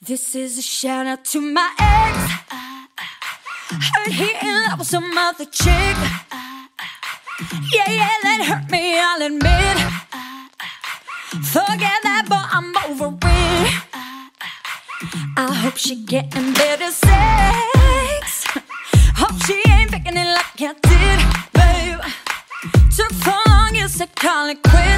This is a shout out to my ex. Heard he in love with some other chick. Yeah, yeah, that hurt me, I'll admit. Forget that, but I'm over it. I hope she getting better sex. Hope she ain't picking it like I did, babe. Took so long, you said call it quits.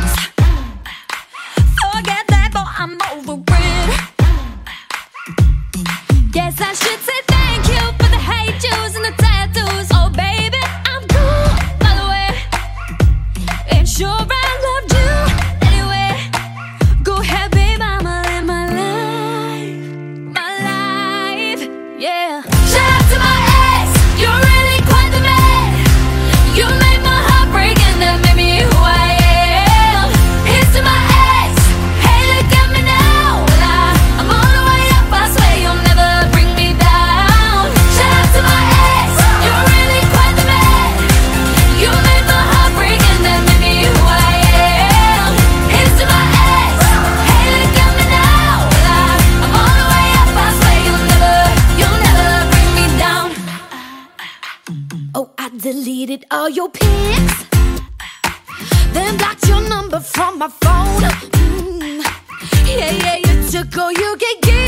Deleted all your pics. Then blocked your number from my phone. Mm. Yeah, yeah, you took all you could you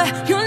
You're